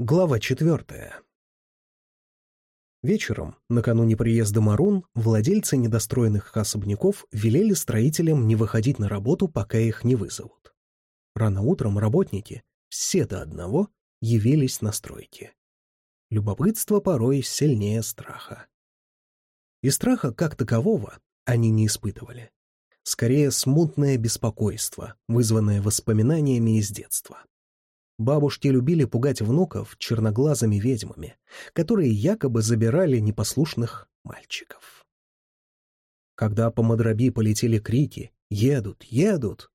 Глава четвертая. Вечером, накануне приезда Марун, владельцы недостроенных особняков велели строителям не выходить на работу, пока их не вызовут. Рано утром работники, все до одного, явились на стройке. Любопытство порой сильнее страха. И страха как такового они не испытывали. Скорее, смутное беспокойство, вызванное воспоминаниями из детства. Бабушки любили пугать внуков черноглазыми ведьмами, которые якобы забирали непослушных мальчиков. Когда по Мадраби полетели крики «Едут! Едут!»,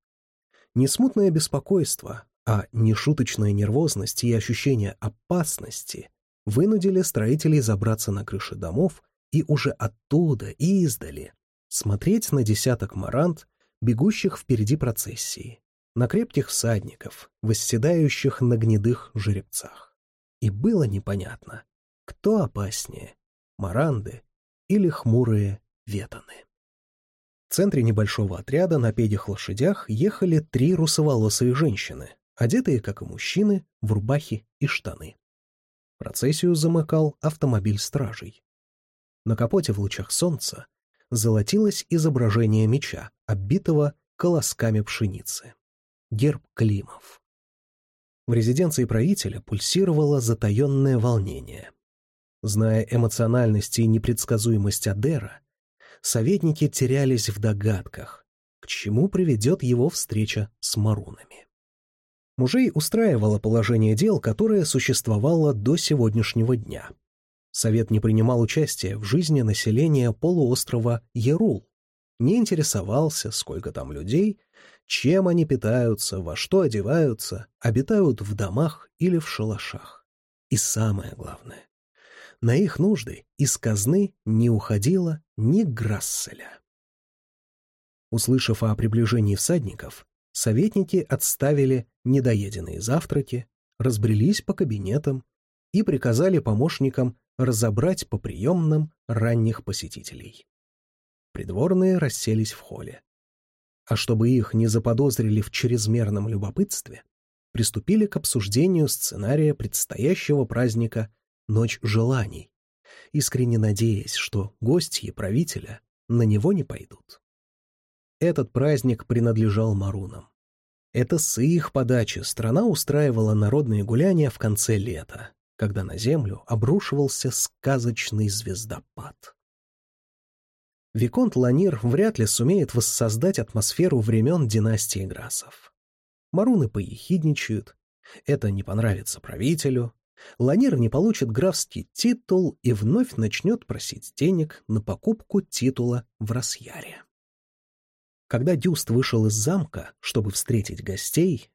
не смутное беспокойство, а нешуточная нервозность и ощущение опасности вынудили строителей забраться на крыши домов и уже оттуда, издали, смотреть на десяток марант, бегущих впереди процессии, на крепких всадников, восседающих на гнедых жеребцах. И было непонятно, кто опаснее — маранды или хмурые ветаны. В центре небольшого отряда на педих лошадях ехали три русоволосые женщины, одетые, как и мужчины, в рубахи и штаны. Процессию замыкал автомобиль стражей. На капоте в лучах солнца золотилось изображение меча, оббитого колосками пшеницы герб Климов. В резиденции правителя пульсировало затаенное волнение. Зная эмоциональность и непредсказуемость Адера, советники терялись в догадках, к чему приведет его встреча с марунами. Мужей устраивало положение дел, которое существовало до сегодняшнего дня. Совет не принимал участия в жизни населения полуострова Ярул, не интересовался, сколько там людей, чем они питаются, во что одеваются, обитают в домах или в шалашах. И самое главное, на их нужды из казны не уходило ни грасселя. Услышав о приближении всадников, советники отставили недоеденные завтраки, разбрелись по кабинетам и приказали помощникам разобрать по приемным ранних посетителей. Придворные расселись в холле а чтобы их не заподозрили в чрезмерном любопытстве, приступили к обсуждению сценария предстоящего праздника «Ночь желаний», искренне надеясь, что гости правителя на него не пойдут. Этот праздник принадлежал марунам. Это с их подачи страна устраивала народные гуляния в конце лета, когда на землю обрушивался сказочный звездопад. Виконт Ланир вряд ли сумеет воссоздать атмосферу времен династии Грасов. Маруны поехидничают, это не понравится правителю, Ланир не получит графский титул и вновь начнет просить денег на покупку титула в Росьяре. Когда Дюст вышел из замка, чтобы встретить гостей,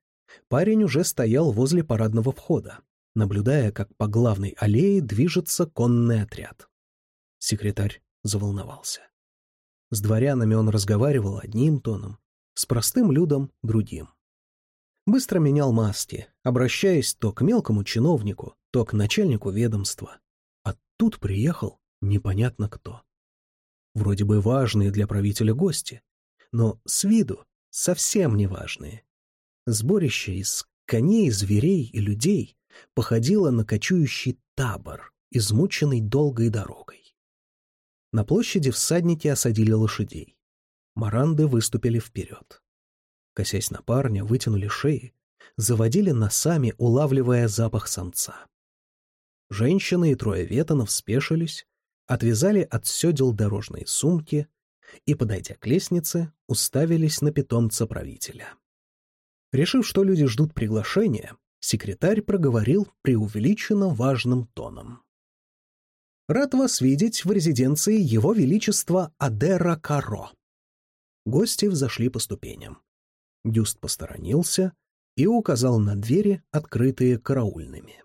парень уже стоял возле парадного входа, наблюдая, как по главной аллее движется конный отряд. Секретарь заволновался. С дворянами он разговаривал одним тоном, с простым людом — другим. Быстро менял маски, обращаясь то к мелкому чиновнику, то к начальнику ведомства. А тут приехал непонятно кто. Вроде бы важные для правителя гости, но с виду совсем не важные. Сборище из коней, зверей и людей походило на кочующий табор, измученный долгой дорогой. На площади всадники осадили лошадей. Маранды выступили вперед. Косясь на парня, вытянули шеи, заводили носами, улавливая запах самца. Женщины и трое ветонов спешились, отвязали от седел дорожные сумки и, подойдя к лестнице, уставились на питомца правителя. Решив, что люди ждут приглашения, секретарь проговорил преувеличенно важным тоном. Рад вас видеть в резиденции Его Величества Адера Каро. Гости взошли по ступеням. Дюст посторонился и указал на двери, открытые караульными.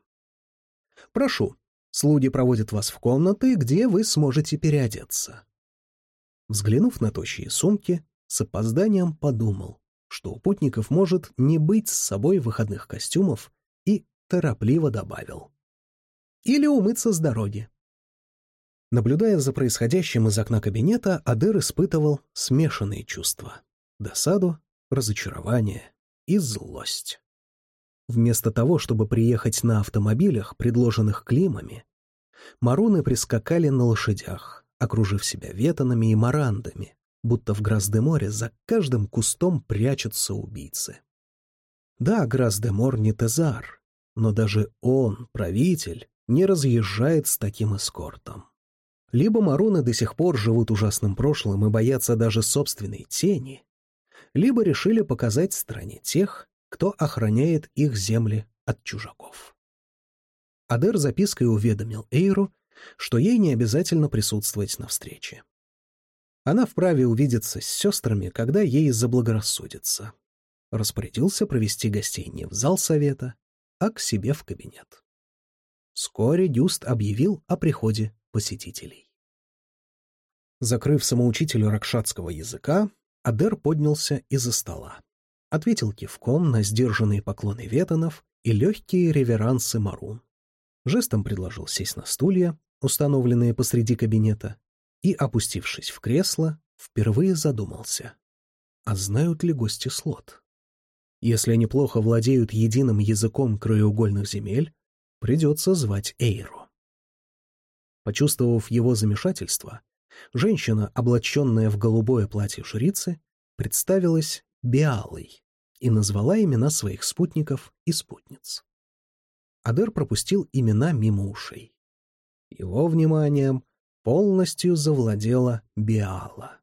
«Прошу, слуги проводят вас в комнаты, где вы сможете переодеться». Взглянув на тощие сумки, с опозданием подумал, что у путников может не быть с собой выходных костюмов, и торопливо добавил. «Или умыться с дороги. Наблюдая за происходящим из окна кабинета, Адер испытывал смешанные чувства — досаду, разочарование и злость. Вместо того, чтобы приехать на автомобилях, предложенных Климами, маруны прискакали на лошадях, окружив себя ветанами и марандами, будто в Грас-де-Море за каждым кустом прячутся убийцы. Да, Грас-де-Мор не Тезар, но даже он, правитель, не разъезжает с таким эскортом. Либо маруны до сих пор живут ужасным прошлым и боятся даже собственной тени, либо решили показать стране тех, кто охраняет их земли от чужаков. Адер запиской уведомил Эйру, что ей не обязательно присутствовать на встрече. Она вправе увидеться с сестрами, когда ей заблагорассудится. Распорядился провести гостей не в зал совета, а к себе в кабинет. Вскоре Дюст объявил о приходе посетителей. Закрыв самоучителю ракшатского языка, Адер поднялся из-за стола. Ответил кивком на сдержанные поклоны ветанов и легкие реверансы Марун. Жестом предложил сесть на стулья, установленные посреди кабинета, и, опустившись в кресло, впервые задумался. А знают ли гости слот? Если они плохо владеют единым языком краеугольных земель, придется звать Эйру. Почувствовав его замешательство, женщина, облаченная в голубое платье жрицы, представилась Биалой и назвала имена своих спутников и спутниц. Адер пропустил имена мимо ушей. Его вниманием полностью завладела Биала.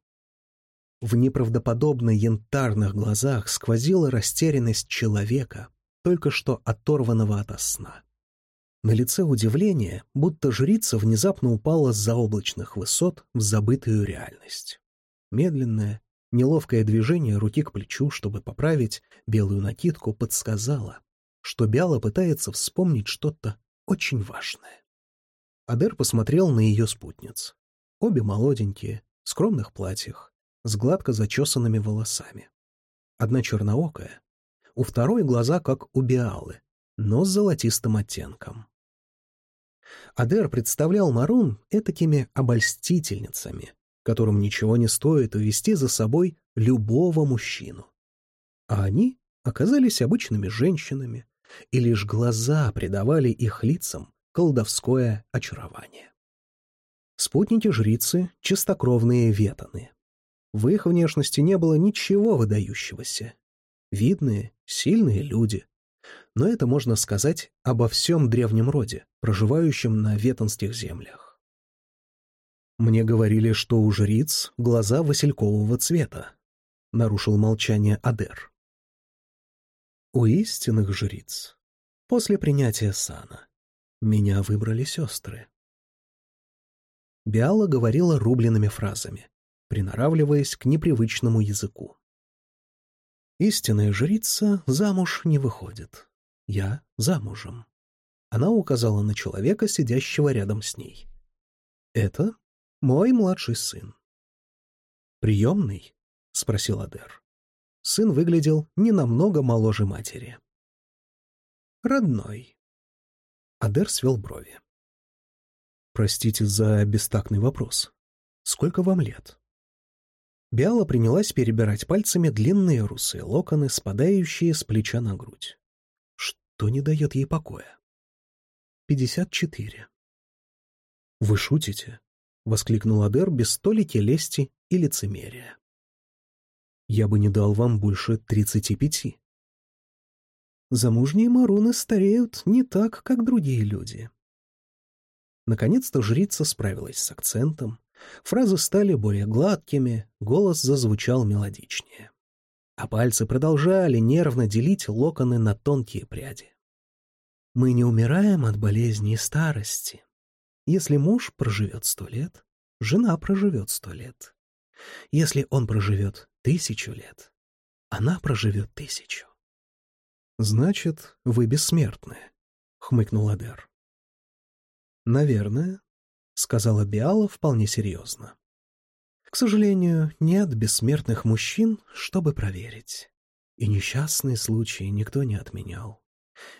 В неправдоподобно янтарных глазах сквозила растерянность человека, только что оторванного ото сна. На лице удивление, будто жрица внезапно упала с заоблачных высот в забытую реальность. Медленное, неловкое движение руки к плечу, чтобы поправить белую накидку, подсказало, что Бяла пытается вспомнить что-то очень важное. Адер посмотрел на ее спутниц. Обе молоденькие, в скромных платьях, с гладко зачесанными волосами. Одна черноокая, у второй глаза как у Биалы, но с золотистым оттенком. Адер представлял Марун этакими обольстительницами, которым ничего не стоит увести за собой любого мужчину. А они оказались обычными женщинами, и лишь глаза придавали их лицам колдовское очарование. Спутники жрицы — чистокровные ветаны. В их внешности не было ничего выдающегося. Видные, сильные люди. Но это можно сказать обо всем древнем роде, проживающем на ветанских землях. «Мне говорили, что у жриц глаза василькового цвета», — нарушил молчание Адер. «У истинных жриц, после принятия сана, меня выбрали сестры». Биала говорила рубленными фразами, приноравливаясь к непривычному языку. Истинная жрица замуж не выходит. Я замужем. Она указала на человека, сидящего рядом с ней. Это мой младший сын. «Приемный?» — спросил Адер. Сын выглядел не намного моложе матери. «Родной». Адер свел брови. «Простите за бестактный вопрос. Сколько вам лет?» Биала принялась перебирать пальцами длинные русые локоны, спадающие с плеча на грудь. Что не дает ей покоя? «Пятьдесят четыре». «Вы шутите?» — воскликнул Адер без столики лести и лицемерия. «Я бы не дал вам больше тридцати пяти». Замужние маруны стареют не так, как другие люди. Наконец-то жрица справилась с акцентом, Фразы стали более гладкими, голос зазвучал мелодичнее. А пальцы продолжали нервно делить локоны на тонкие пряди. Мы не умираем от болезни и старости. Если муж проживет сто лет, жена проживет сто лет. Если он проживет тысячу лет, она проживет тысячу. «Значит, вы бессмертны», — хмыкнул Адер. «Наверное, — сказала Биала вполне серьезно. «К сожалению, нет бессмертных мужчин, чтобы проверить. И несчастные случаи никто не отменял.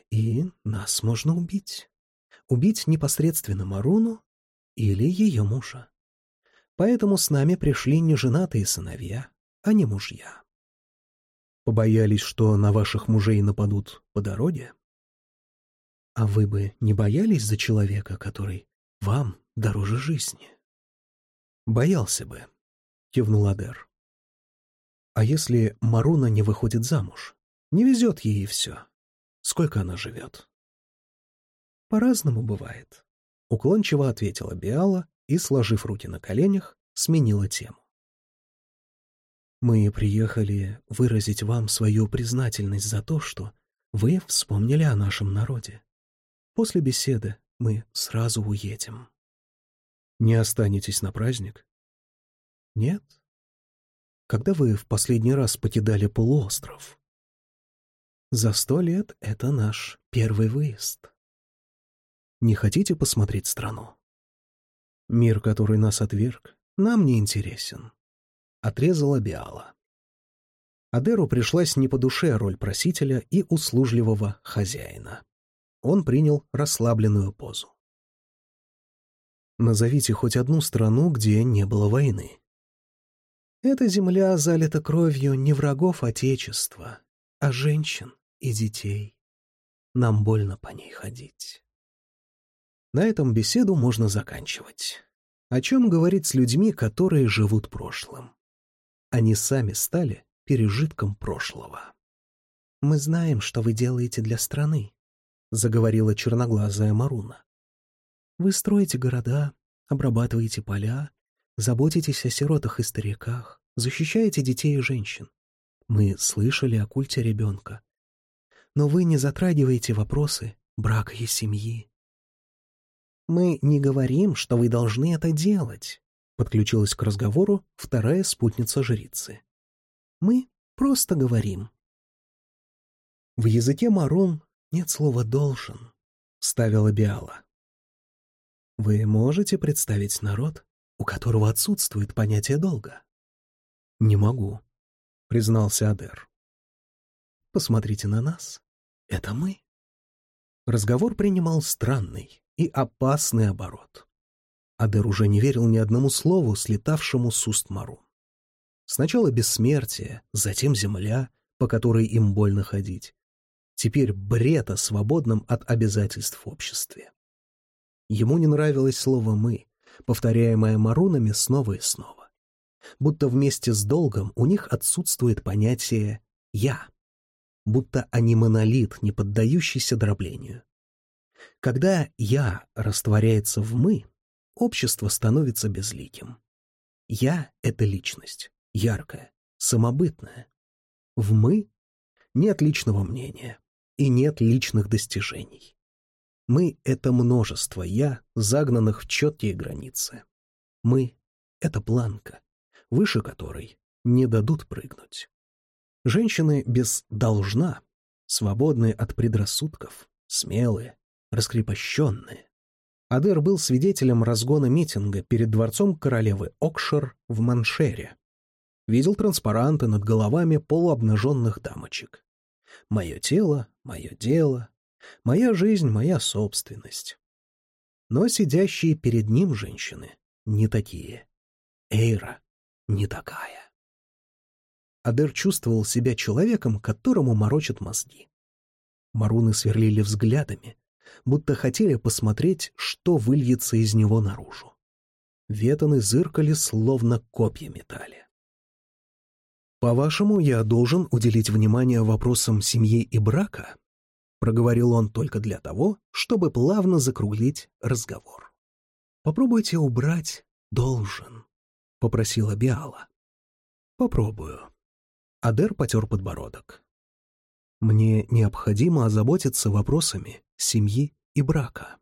И нас можно убить. Убить непосредственно Маруну или ее мужа. Поэтому с нами пришли не женатые сыновья, а не мужья. Побоялись, что на ваших мужей нападут по дороге? А вы бы не боялись за человека, который вам дороже жизни? Боялся бы, кивнул Адер. А если Маруна не выходит замуж? Не везет ей все. Сколько она живет? По-разному бывает. Уклончиво ответила Биала и, сложив руки на коленях, сменила тему. Мы приехали выразить вам свою признательность за то, что вы вспомнили о нашем народе. После беседы мы сразу уедем. Не останетесь на праздник? Нет. Когда вы в последний раз покидали полуостров? За сто лет это наш первый выезд. Не хотите посмотреть страну? Мир, который нас отверг, нам не интересен. Отрезала Биала. Адеру пришлась не по душе роль просителя и услужливого хозяина он принял расслабленную позу. Назовите хоть одну страну, где не было войны. Эта земля залита кровью не врагов Отечества, а женщин и детей. Нам больно по ней ходить. На этом беседу можно заканчивать. О чем говорить с людьми, которые живут прошлым? Они сами стали пережитком прошлого. Мы знаем, что вы делаете для страны, — заговорила черноглазая Маруна. «Вы строите города, обрабатываете поля, заботитесь о сиротах и стариках, защищаете детей и женщин. Мы слышали о культе ребенка. Но вы не затрагиваете вопросы брака и семьи. «Мы не говорим, что вы должны это делать», — подключилась к разговору вторая спутница жрицы. «Мы просто говорим». В языке Марун нет слова «должен», — ставила Биала. Вы можете представить народ, у которого отсутствует понятие долга? Не могу, — признался Адер. Посмотрите на нас. Это мы. Разговор принимал странный и опасный оборот. Адер уже не верил ни одному слову, слетавшему с уст Мару. Сначала бессмертие, затем земля, по которой им больно ходить, Теперь бред о свободном от обязательств обществе. Ему не нравилось слово «мы», повторяемое марунами снова и снова. Будто вместе с долгом у них отсутствует понятие «я», будто они монолит, не поддающийся дроблению. Когда «я» растворяется в «мы», общество становится безликим. «Я» — это личность, яркая, самобытная. В «мы» нет личного мнения, и нет личных достижений. Мы — это множество «я», загнанных в четкие границы. Мы — это планка, выше которой не дадут прыгнуть. Женщины без «должна», свободные от предрассудков, смелые, раскрепощенные. Адер был свидетелем разгона митинга перед дворцом королевы Окшер в Маншере. Видел транспаранты над головами полуобнаженных дамочек. Мое тело, мое дело, моя жизнь, моя собственность. Но сидящие перед ним женщины не такие. Эйра не такая. Адер чувствовал себя человеком, которому морочат мозги. Маруны сверлили взглядами, будто хотели посмотреть, что выльется из него наружу. Ветаны зыркали, словно копья метали. «По-вашему, я должен уделить внимание вопросам семьи и брака?» — проговорил он только для того, чтобы плавно закруглить разговор. «Попробуйте убрать «должен», — попросила Биала. «Попробую». Адер потер подбородок. «Мне необходимо озаботиться вопросами семьи и брака.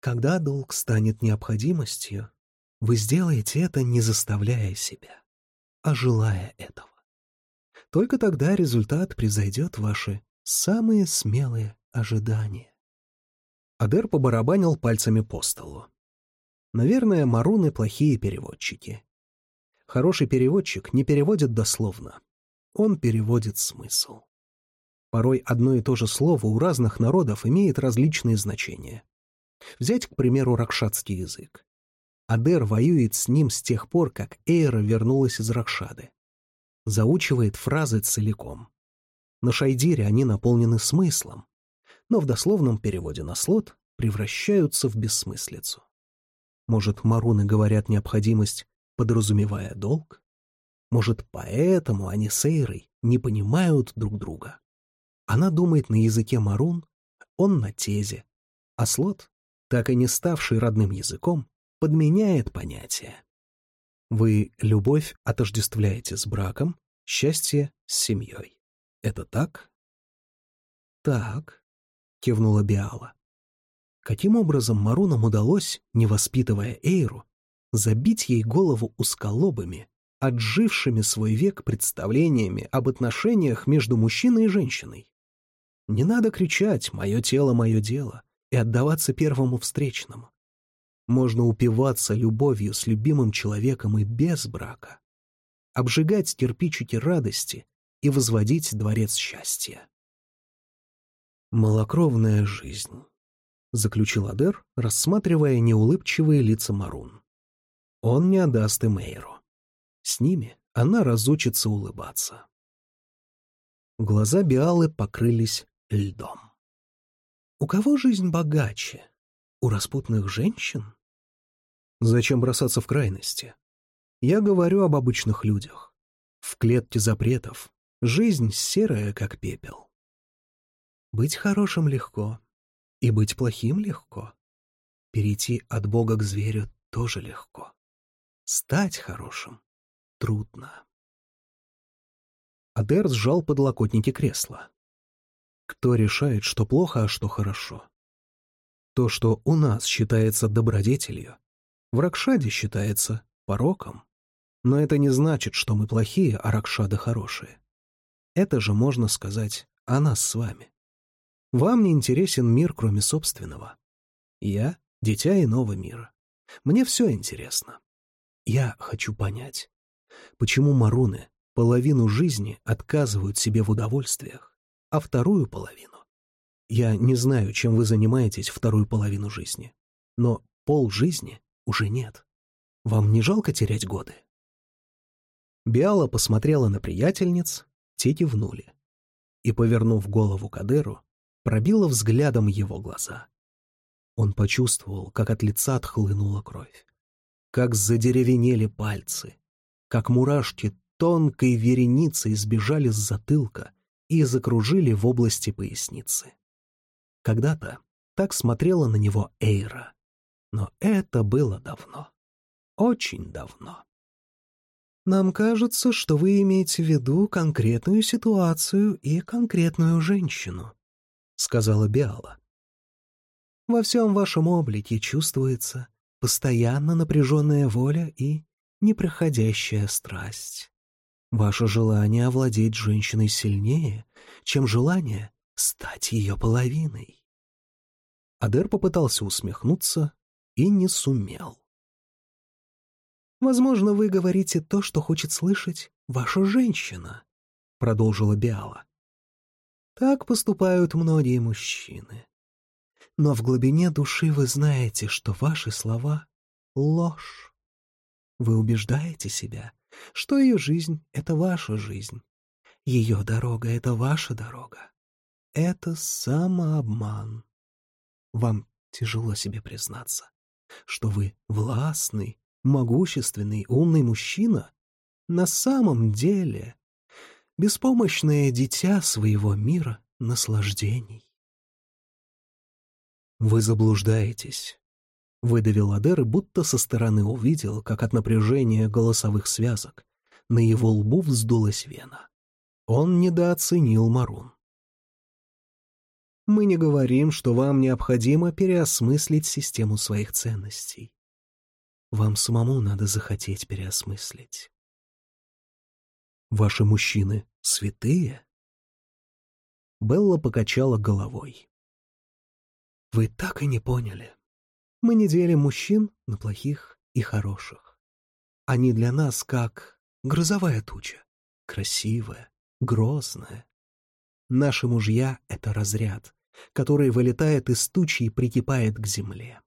Когда долг станет необходимостью, вы сделаете это, не заставляя себя, а желая этого. Только тогда результат превзойдет ваши самые смелые ожидания. Адер побарабанил пальцами по столу. Наверное, маруны плохие переводчики. Хороший переводчик не переводит дословно. Он переводит смысл. Порой одно и то же слово у разных народов имеет различные значения. Взять, к примеру, ракшатский язык. Адер воюет с ним с тех пор, как Эйра вернулась из Ракшады заучивает фразы целиком. На Шайдире они наполнены смыслом, но в дословном переводе на слот превращаются в бессмыслицу. Может, маруны говорят необходимость, подразумевая долг? Может, поэтому они с Эйрой не понимают друг друга? Она думает на языке марун, он на тезе, а слот, так и не ставший родным языком, подменяет понятие. Вы любовь отождествляете с браком, счастье — с семьей. Это так? Так, кивнула Биала. Каким образом Марунам удалось, не воспитывая Эйру, забить ей голову усколобами, отжившими свой век представлениями об отношениях между мужчиной и женщиной? Не надо кричать «мое тело, мое дело» и отдаваться первому встречному. Можно упиваться любовью с любимым человеком и без брака, обжигать кирпичики радости и возводить дворец счастья. «Малокровная жизнь», — заключил Адер, рассматривая неулыбчивые лица Марун. «Он не отдаст им Эйру. С ними она разучится улыбаться». Глаза Биалы покрылись льдом. «У кого жизнь богаче? У распутных женщин?» Зачем бросаться в крайности? Я говорю об обычных людях. В клетке запретов. Жизнь серая, как пепел. Быть хорошим легко. И быть плохим легко. Перейти от Бога к зверю тоже легко. Стать хорошим трудно. Адер сжал подлокотники кресла. Кто решает, что плохо, а что хорошо? То, что у нас считается добродетелью, в Ракшаде считается пороком. Но это не значит, что мы плохие, а Ракшады хорошие. Это же можно сказать о нас с вами. Вам не интересен мир, кроме собственного. Я — дитя иного мира. Мне все интересно. Я хочу понять, почему маруны половину жизни отказывают себе в удовольствиях, а вторую половину... Я не знаю, чем вы занимаетесь вторую половину жизни, но пол жизни уже нет. Вам не жалко терять годы?» Биала посмотрела на приятельниц, те кивнули. И, повернув голову к Адеру, пробила взглядом его глаза. Он почувствовал, как от лица отхлынула кровь, как задеревенели пальцы, как мурашки тонкой вереницей сбежали с затылка и закружили в области поясницы. Когда-то так смотрела на него Эйра, но это было давно. Очень давно. Нам кажется, что вы имеете в виду конкретную ситуацию и конкретную женщину, сказала Биала. Во всем вашем облике чувствуется постоянно напряженная воля и непроходящая страсть. Ваше желание овладеть женщиной сильнее, чем желание стать ее половиной. Адер попытался усмехнуться, и не сумел. «Возможно, вы говорите то, что хочет слышать ваша женщина», — продолжила Биала. «Так поступают многие мужчины. Но в глубине души вы знаете, что ваши слова — ложь. Вы убеждаете себя, что ее жизнь — это ваша жизнь, ее дорога — это ваша дорога. Это самообман. Вам тяжело себе признаться что вы властный, могущественный, умный мужчина, на самом деле беспомощное дитя своего мира наслаждений. «Вы заблуждаетесь», — выдавил Адер будто со стороны увидел, как от напряжения голосовых связок на его лбу вздулась вена. Он недооценил Марун. Мы не говорим, что вам необходимо переосмыслить систему своих ценностей. Вам самому надо захотеть переосмыслить. Ваши мужчины святые? Белла покачала головой. Вы так и не поняли. Мы не делим мужчин на плохих и хороших. Они для нас как грозовая туча, красивая, грозная, Наши мужья — это разряд, который вылетает из тучи и прикипает к земле.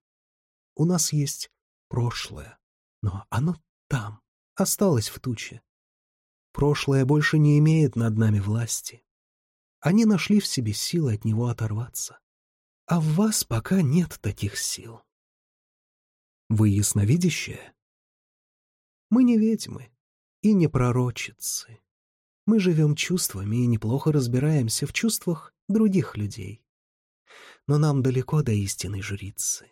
У нас есть прошлое, но оно там, осталось в туче. Прошлое больше не имеет над нами власти. Они нашли в себе силы от него оторваться. а в вас пока нет таких сил. Вы ясновидящая? Мы не ведьмы и не пророчицы. Мы живем чувствами и неплохо разбираемся в чувствах других людей. Но нам далеко до истинной жрицы.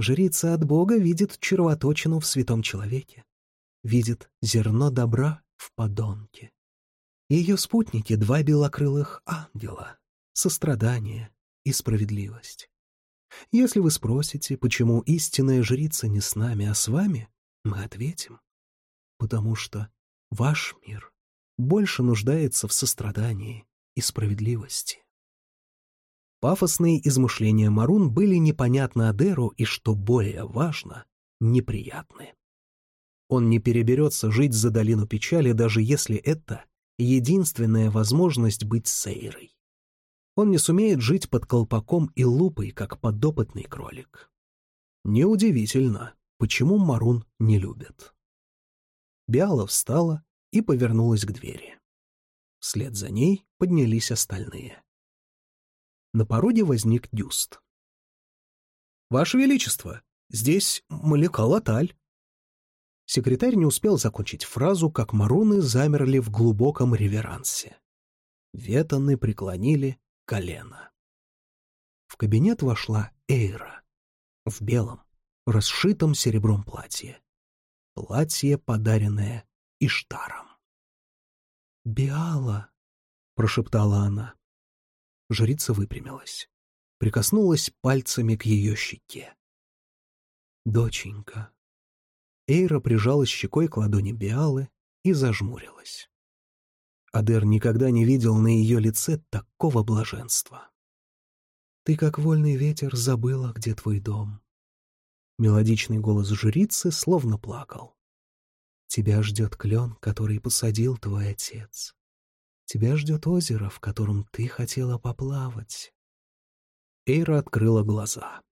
Жрица от Бога видит червоточину в святом человеке, видит зерно добра в подонке. Ее спутники — два белокрылых ангела, сострадание и справедливость. Если вы спросите, почему истинная жрица не с нами, а с вами, мы ответим. Потому что ваш мир больше нуждается в сострадании и справедливости. Пафосные измышления Марун были непонятны Адеру и, что более важно, неприятны. Он не переберется жить за долину печали, даже если это единственная возможность быть Сейрой. Он не сумеет жить под колпаком и лупой, как подопытный кролик. Неудивительно, почему Марун не любит. Биала встала и повернулась к двери. Вслед за ней поднялись остальные. На породе возник Дюст. «Ваше Величество, здесь Маляка Латаль». Секретарь не успел закончить фразу, как маруны замерли в глубоком реверансе. Ветаны преклонили колено. В кабинет вошла Эйра в белом, расшитом серебром платье. Платье, подаренное Иштаром. «Биала», — прошептала она. Жрица выпрямилась, прикоснулась пальцами к ее щеке. «Доченька». Эйра прижалась щекой к ладони Биалы и зажмурилась. Адер никогда не видел на ее лице такого блаженства. «Ты, как вольный ветер, забыла, где твой дом». Мелодичный голос жрицы словно плакал. «Тебя ждет клен, который посадил твой отец. Тебя ждет озеро, в котором ты хотела поплавать». Эйра открыла глаза.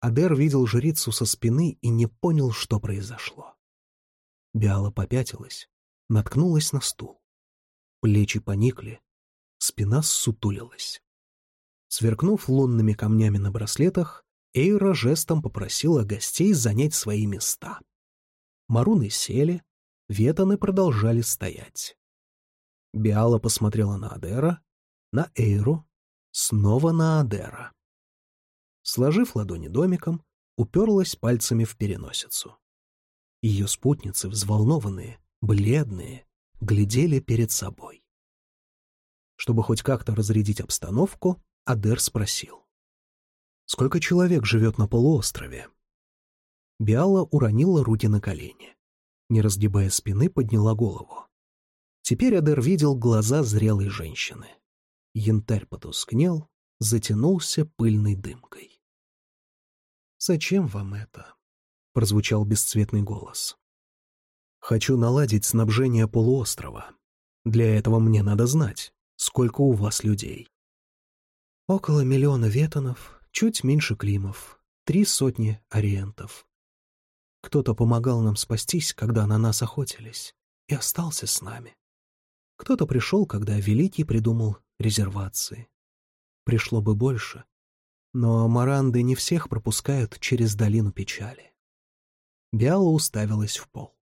Адер видел жрицу со спины и не понял, что произошло. Биала попятилась, наткнулась на стул. Плечи поникли, спина ссутулилась. Сверкнув лунными камнями на браслетах, Эйра жестом попросила гостей занять свои места. Маруны сели, ветаны продолжали стоять. Биала посмотрела на Адера, на Эйру, снова на Адера. Сложив ладони домиком, уперлась пальцами в переносицу. Ее спутницы, взволнованные, бледные, глядели перед собой. Чтобы хоть как-то разрядить обстановку, Адер спросил. «Сколько человек живет на полуострове?» Биала уронила руки на колени. Не разгибая спины, подняла голову. Теперь Адер видел глаза зрелой женщины. Янтарь потускнел, затянулся пыльной дымкой. «Зачем вам это?» — прозвучал бесцветный голос. Хочу наладить снабжение полуострова. Для этого мне надо знать, сколько у вас людей. Около миллиона ветонов, чуть меньше климов, три сотни ориентов. Кто-то помогал нам спастись, когда на нас охотились, и остался с нами. Кто-то пришел, когда Великий придумал резервации. Пришло бы больше, но маранды не всех пропускают через долину печали. Биала уставилась в пол.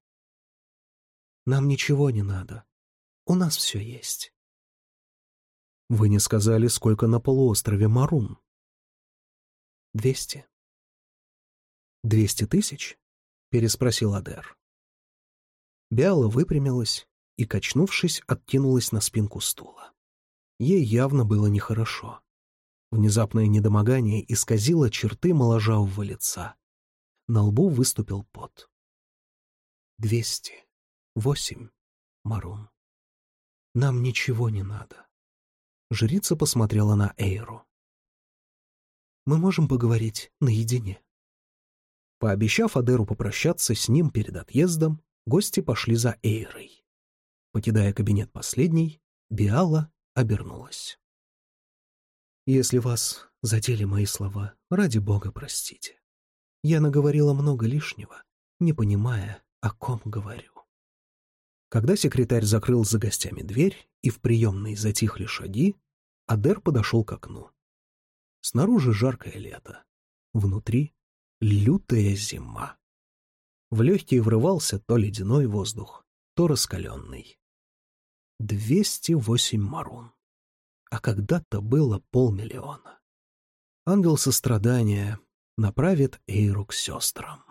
Нам ничего не надо. У нас все есть. Вы не сказали, сколько на полуострове Марун? Двести. Двести тысяч? Переспросил Адер. Биала выпрямилась и, качнувшись, откинулась на спинку стула. Ей явно было нехорошо. Внезапное недомогание исказило черты моложавого лица. На лбу выступил пот. Двести. Восемь, Марун. Нам ничего не надо. Жрица посмотрела на Эйру. Мы можем поговорить наедине. Пообещав Адеру попрощаться с ним перед отъездом, гости пошли за Эйрой. Покидая кабинет последней, Биала обернулась. «Если вас задели мои слова, ради бога простите. Я наговорила много лишнего, не понимая, о ком говорю». Когда секретарь закрыл за гостями дверь и в приемной затихли шаги, Адер подошел к окну. Снаружи жаркое лето. Внутри лютая зима. В легкие врывался то ледяной воздух, то раскаленный. Двести восемь марун. А когда-то было полмиллиона. Ангел сострадания направит Эйру к сестрам.